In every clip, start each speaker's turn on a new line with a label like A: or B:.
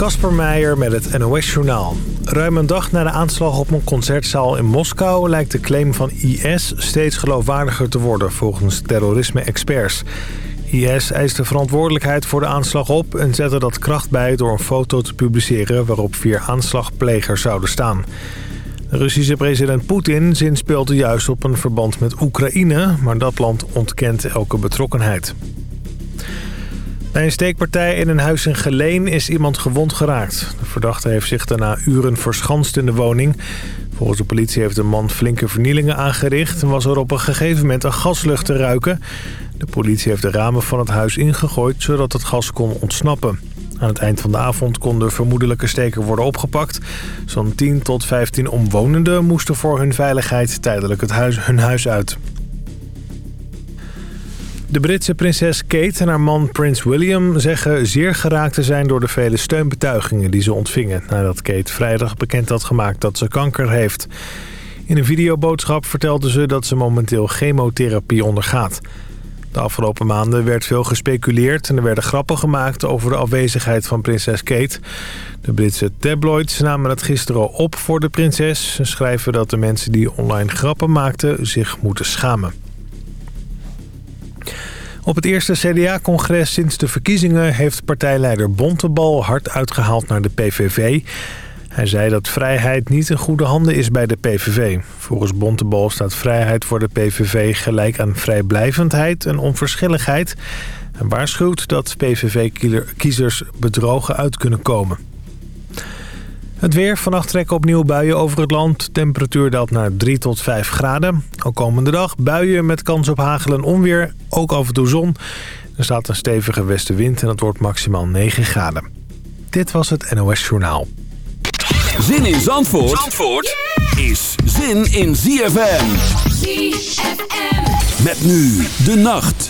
A: Kasper Meijer met het NOS-journaal. Ruim een dag na de aanslag op een concertzaal in Moskou... lijkt de claim van IS steeds geloofwaardiger te worden volgens terrorisme-experts. IS eist de verantwoordelijkheid voor de aanslag op... en zette dat kracht bij door een foto te publiceren... waarop vier aanslagplegers zouden staan. De Russische president Poetin zinspeelde juist op een verband met Oekraïne... maar dat land ontkent elke betrokkenheid. Bij een steekpartij in een huis in Geleen is iemand gewond geraakt. De verdachte heeft zich daarna uren verschanst in de woning. Volgens de politie heeft de man flinke vernielingen aangericht... en was er op een gegeven moment een gaslucht te ruiken. De politie heeft de ramen van het huis ingegooid... zodat het gas kon ontsnappen. Aan het eind van de avond kon de vermoedelijke steker worden opgepakt. Zo'n 10 tot 15 omwonenden moesten voor hun veiligheid tijdelijk het huis, hun huis uit. De Britse prinses Kate en haar man Prins William zeggen zeer geraakt te zijn door de vele steunbetuigingen die ze ontvingen... nadat Kate vrijdag bekend had gemaakt dat ze kanker heeft. In een videoboodschap vertelde ze dat ze momenteel chemotherapie ondergaat. De afgelopen maanden werd veel gespeculeerd en er werden grappen gemaakt over de afwezigheid van prinses Kate. De Britse tabloids namen het gisteren op voor de prinses. Ze schrijven dat de mensen die online grappen maakten zich moeten schamen. Op het eerste CDA-congres sinds de verkiezingen heeft partijleider Bontebal hard uitgehaald naar de PVV. Hij zei dat vrijheid niet in goede handen is bij de PVV. Volgens Bontebal staat vrijheid voor de PVV gelijk aan vrijblijvendheid en onverschilligheid. En waarschuwt dat PVV-kiezers bedrogen uit kunnen komen. Het weer. Vannacht trekken opnieuw buien over het land. Temperatuur daalt naar 3 tot 5 graden. Ook komende dag buien met kans op hagel en onweer. Ook af en toe zon. Er staat een stevige westenwind en het wordt maximaal 9 graden. Dit was het NOS Journaal.
B: Zin in Zandvoort, Zandvoort is zin in ZFM. ZFM. Met nu de nacht.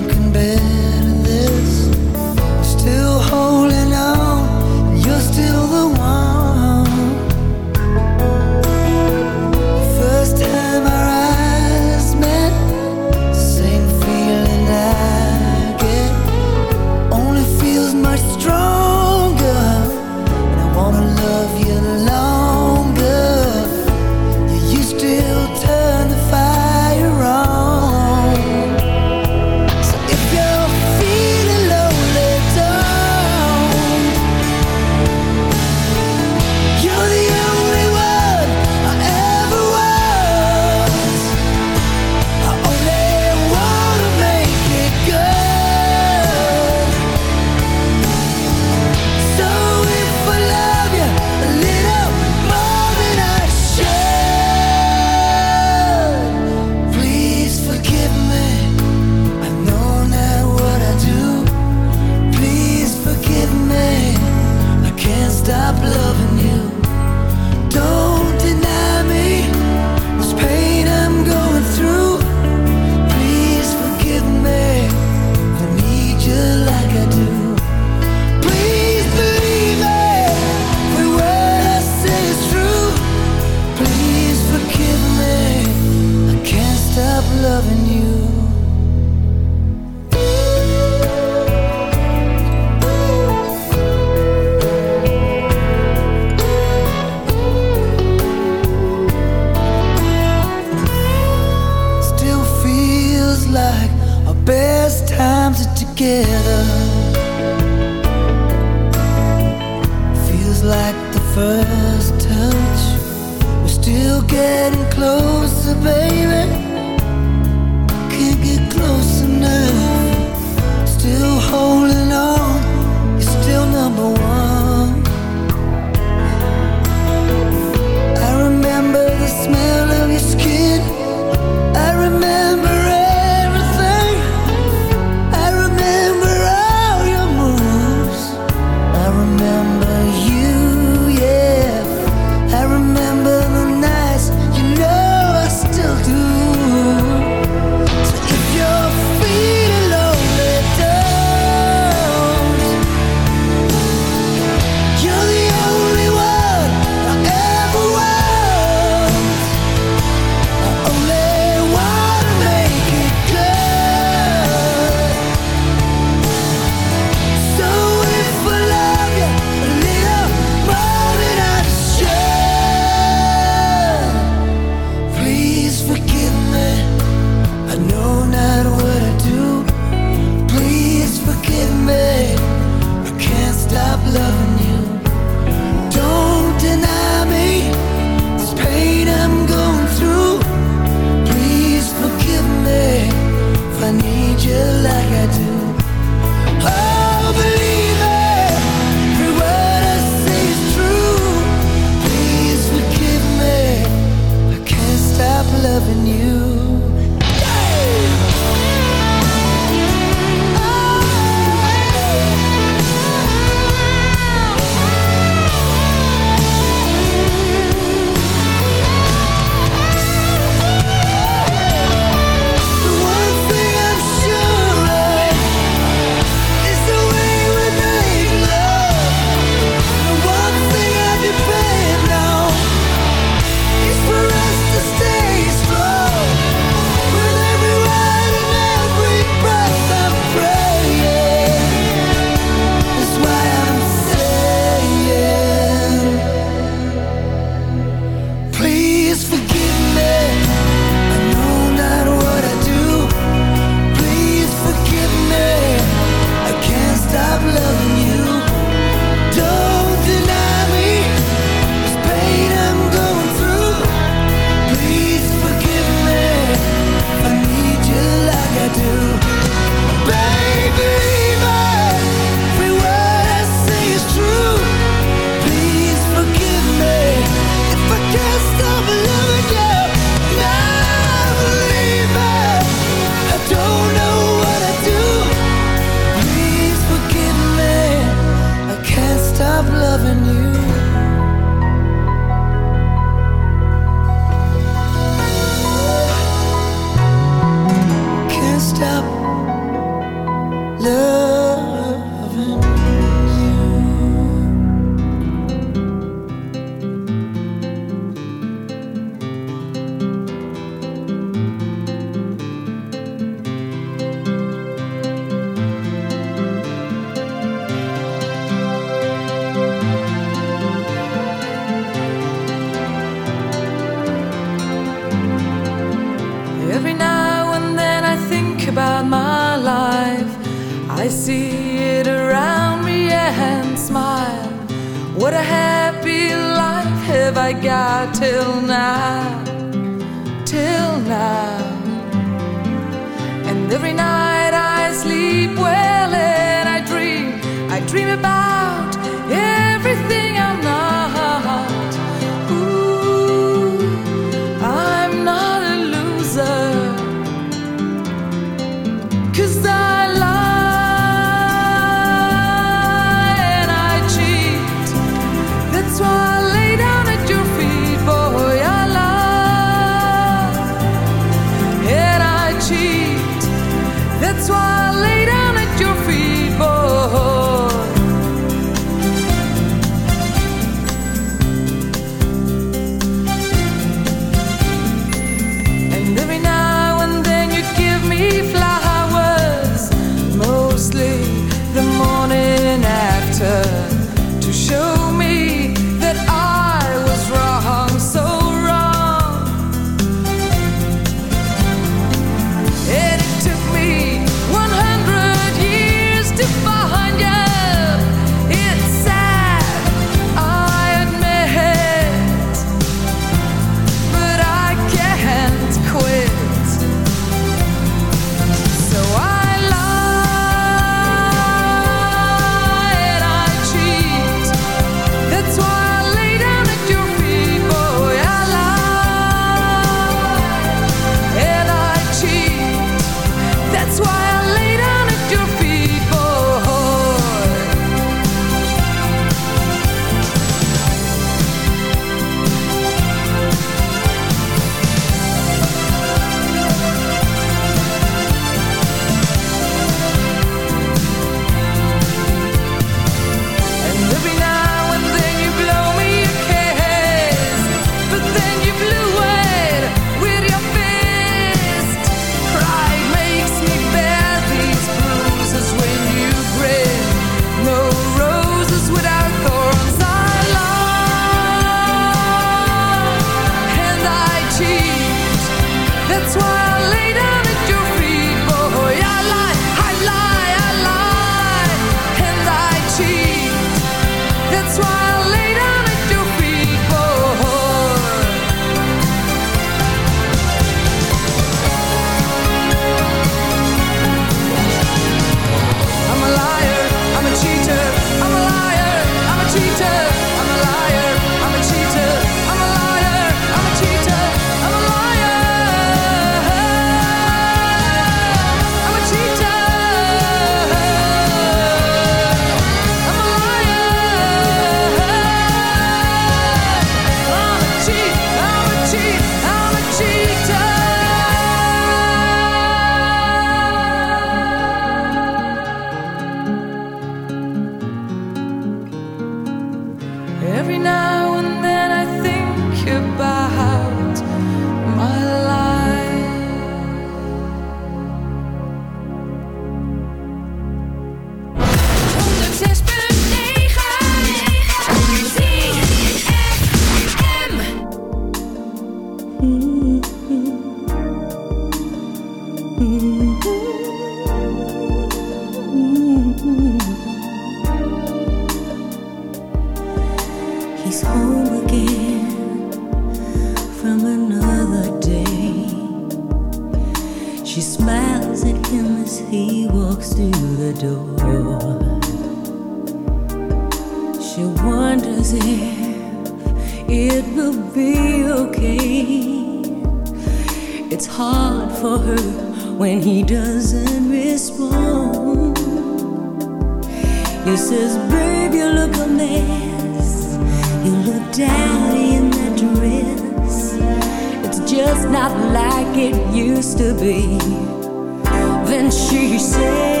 C: Then she said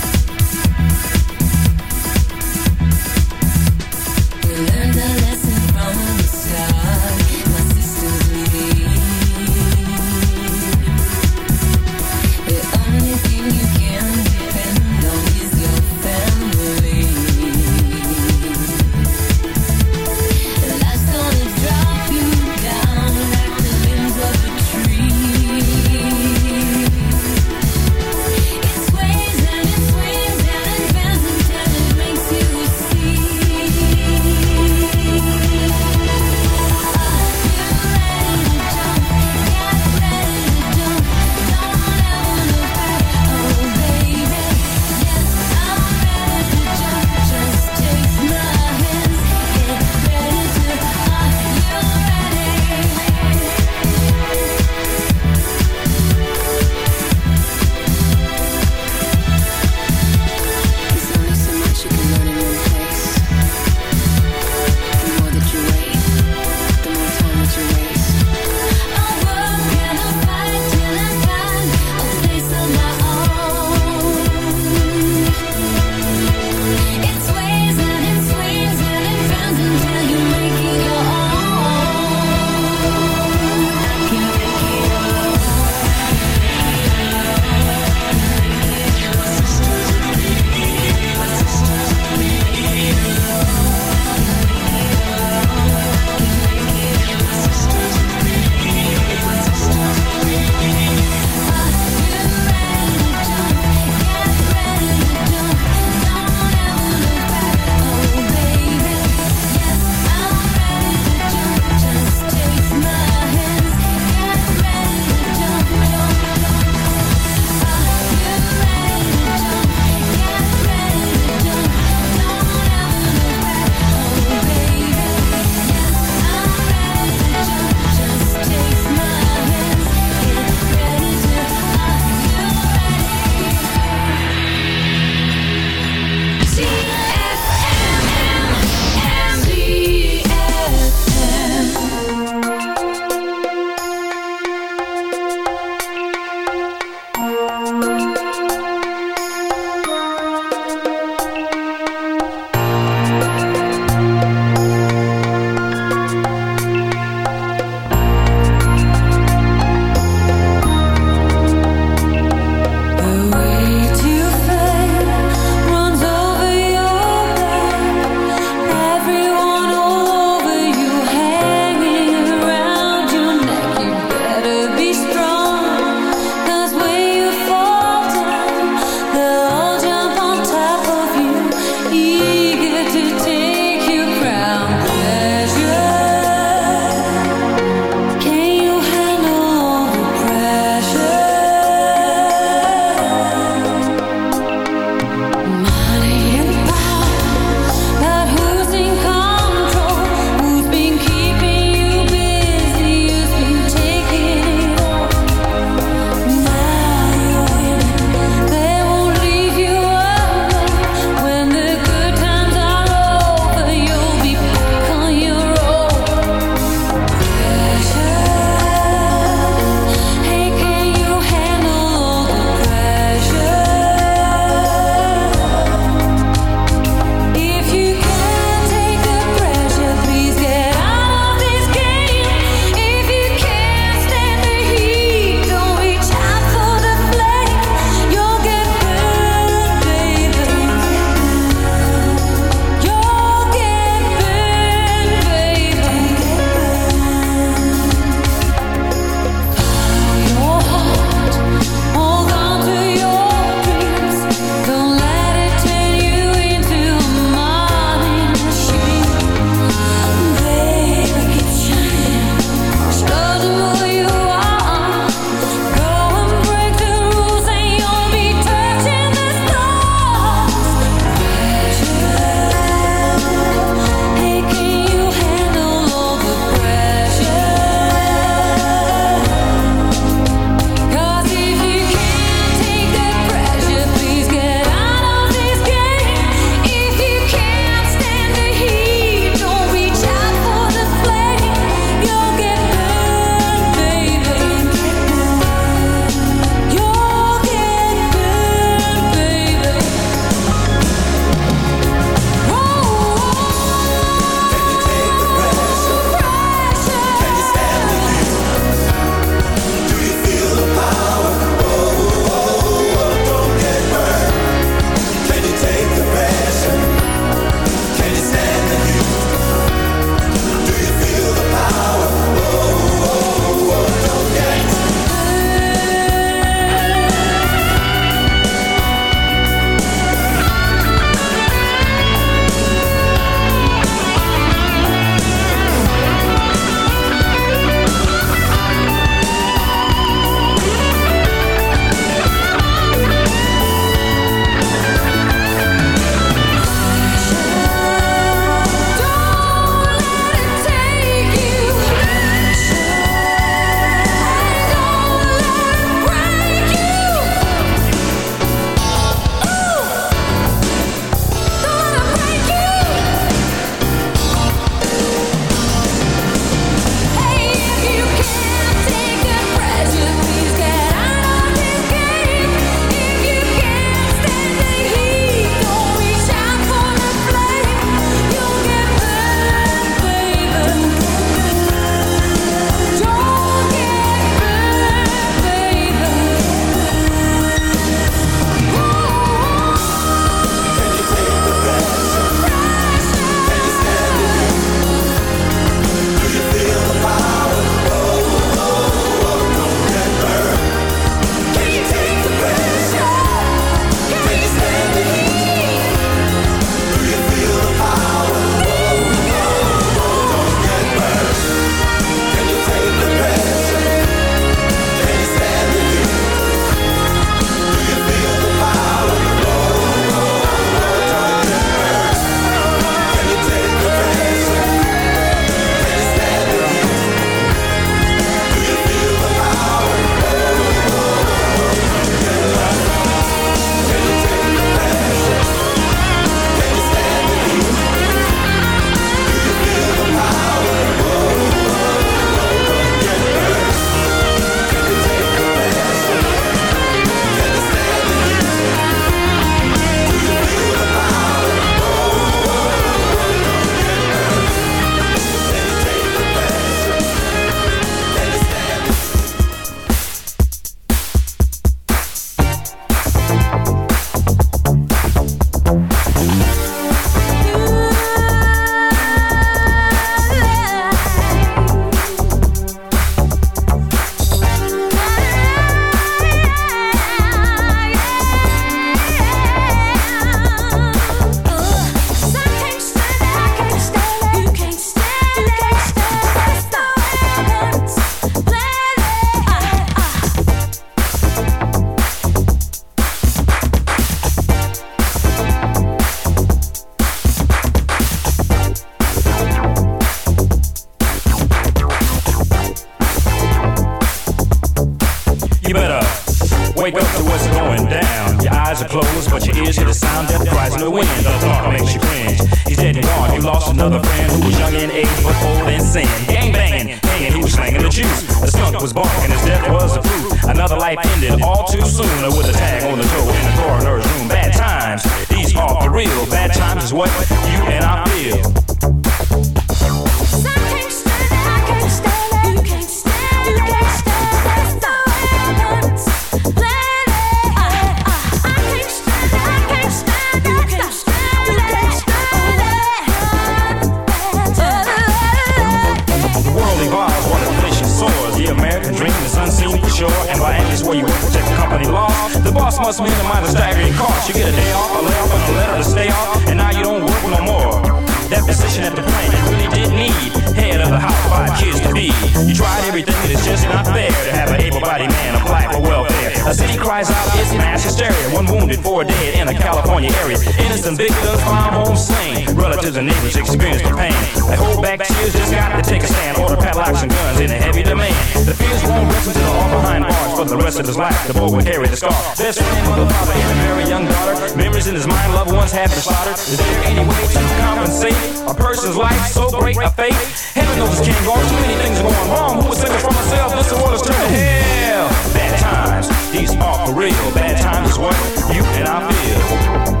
C: the rest of his life. The boy will carry the scar. Best friend, mother, father, and a very young daughter. Memories in his mind, loved ones have been slaughtered. Is there any way to compensate a person's life so great a fate? Heaven knows this can't go on. Too many things are going wrong. Who was thinking for myself? This world is turning hell. Bad times, these are for real. Bad times is what you and I feel.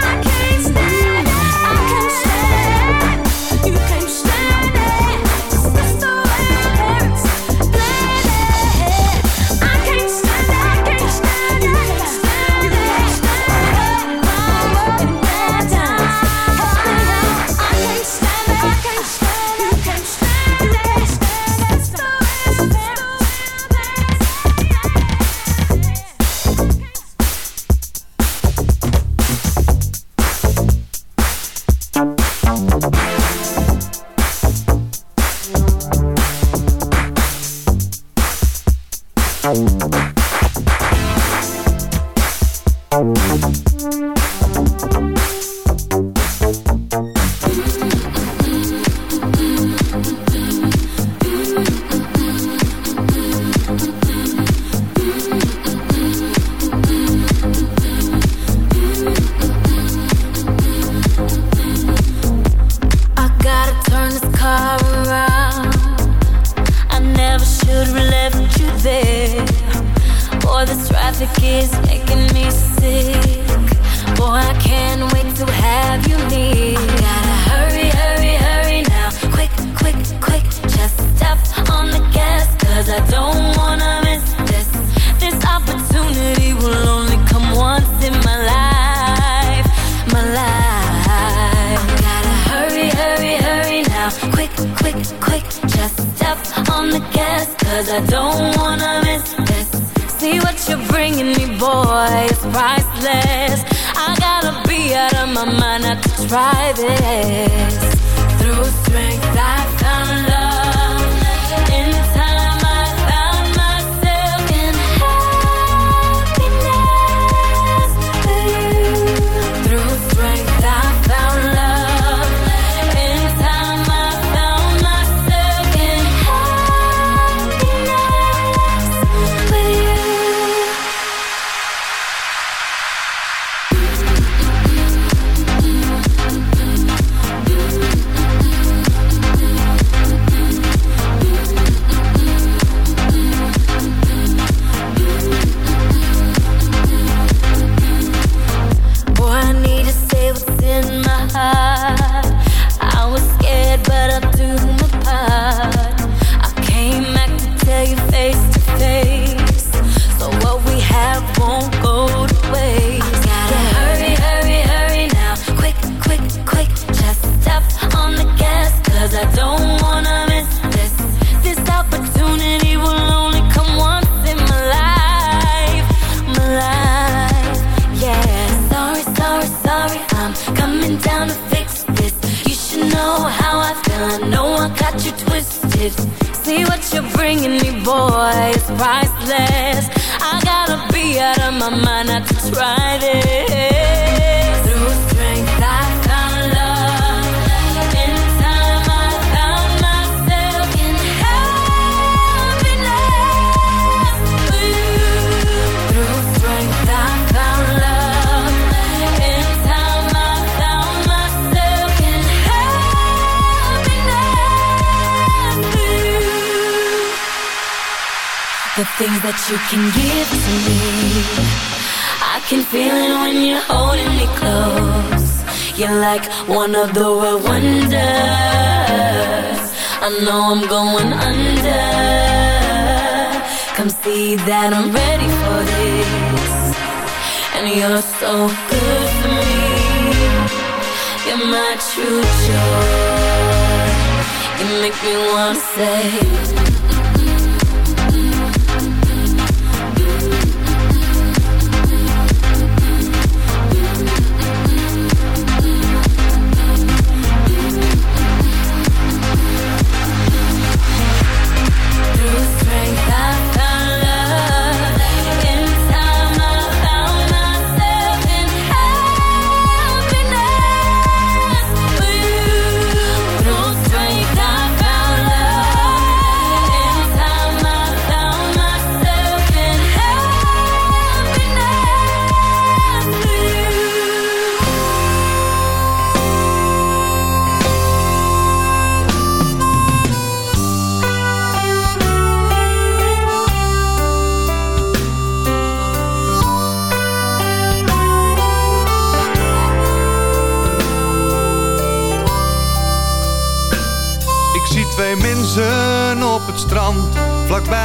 D: attention. Make me wanna say.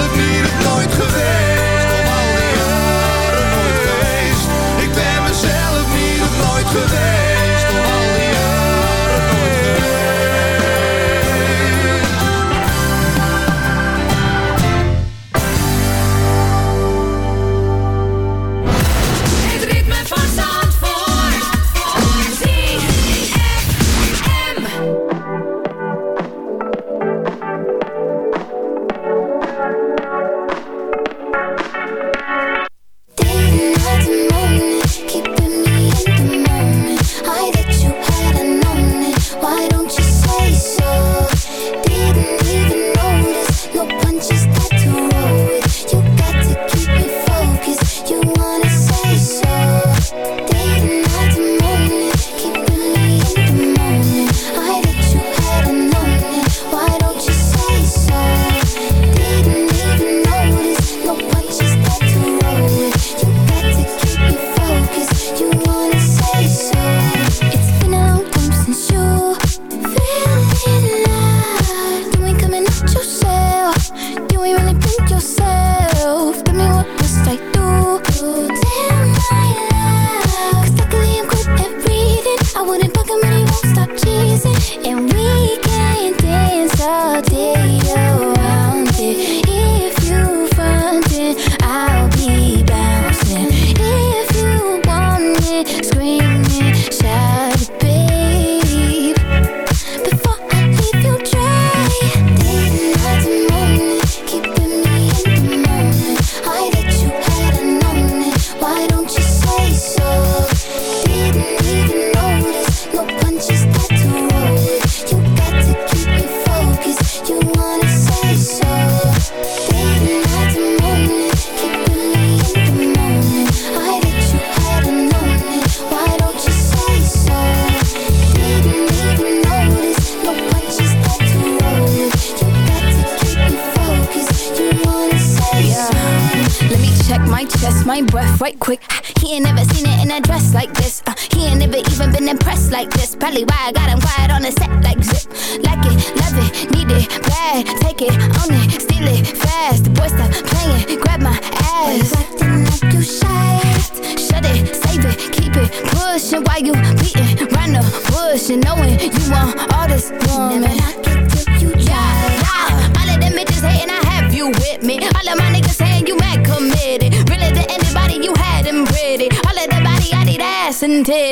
E: Ik eigenlijk hier het nooit geweest. Al al die jaren geweest. Ik ben mezelf niet of nooit geweest.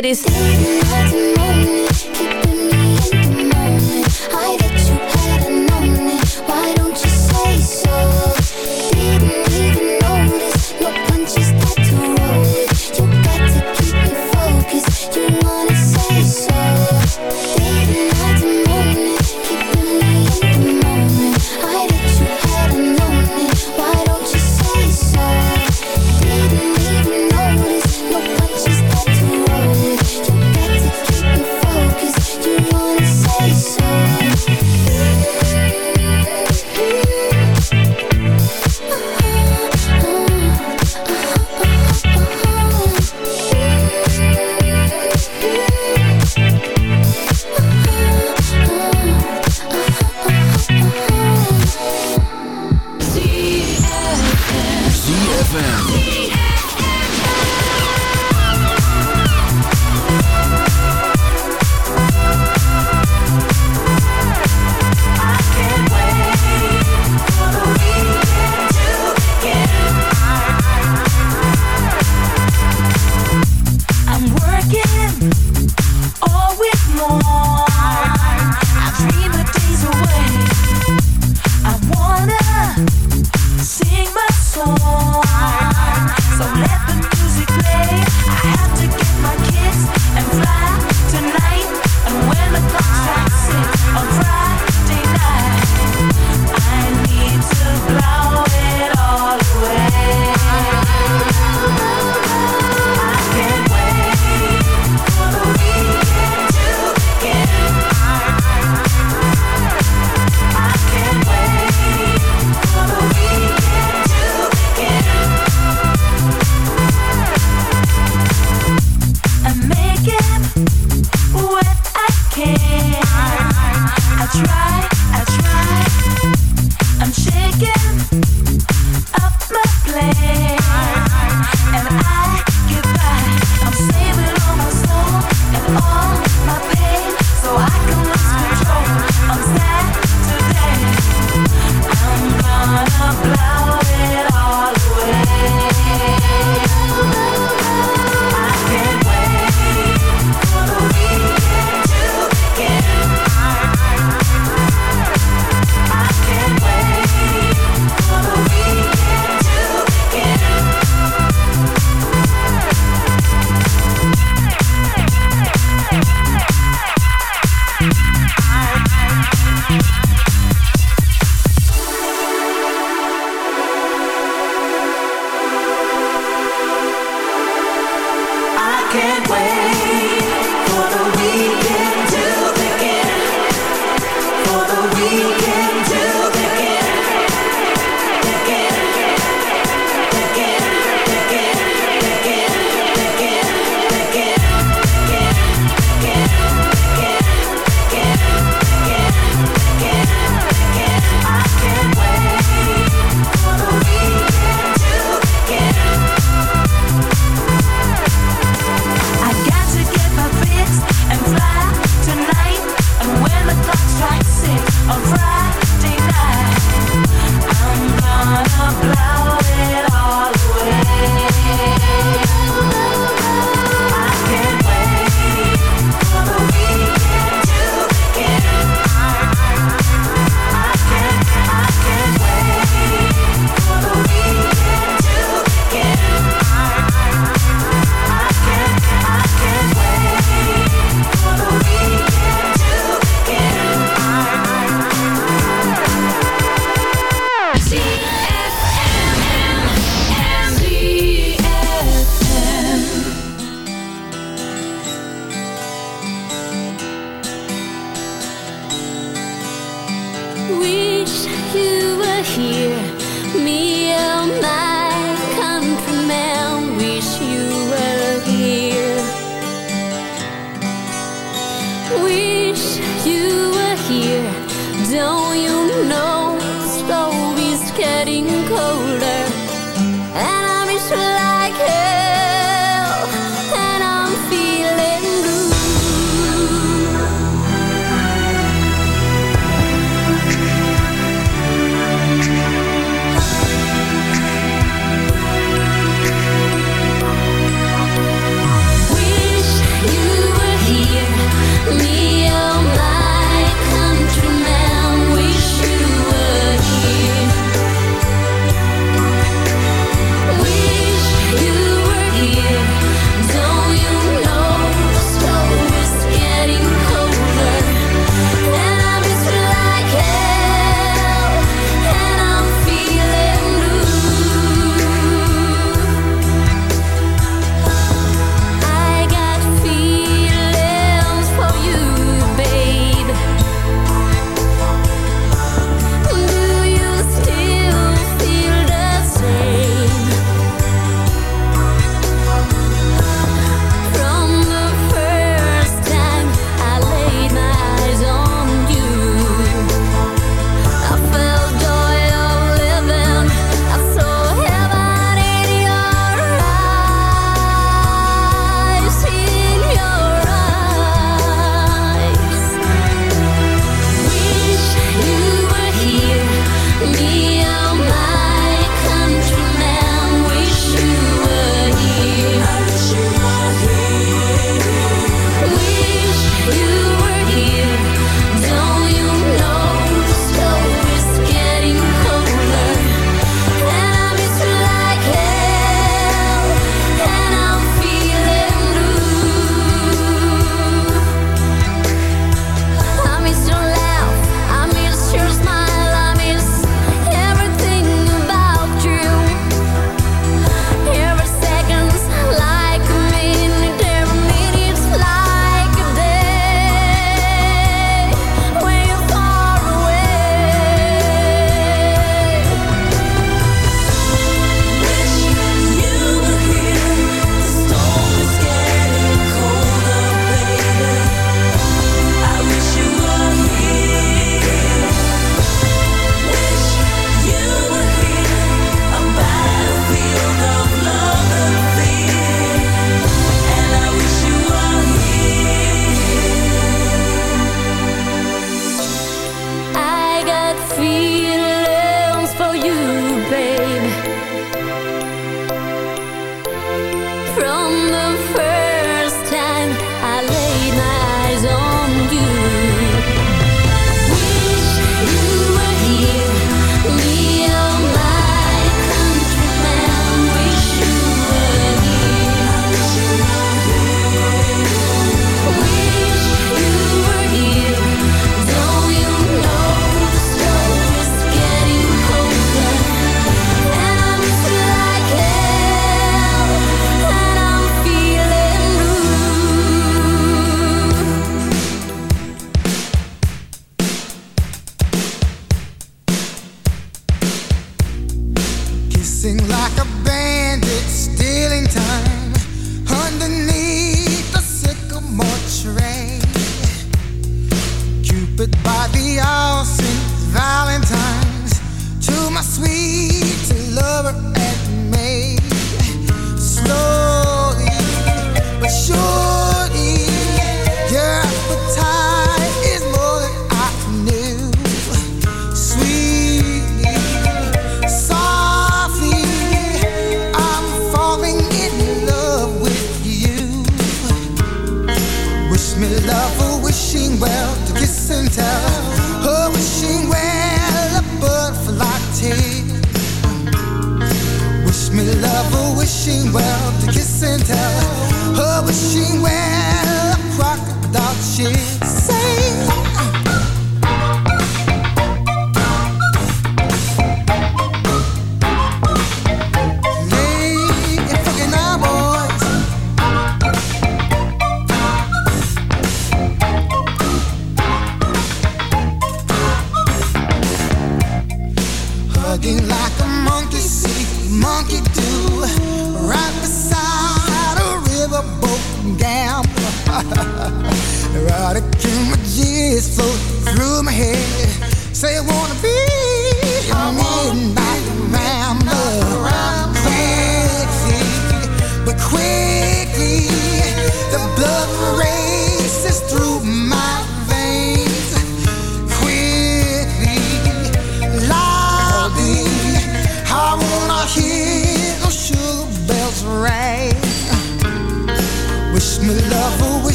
F: ladies.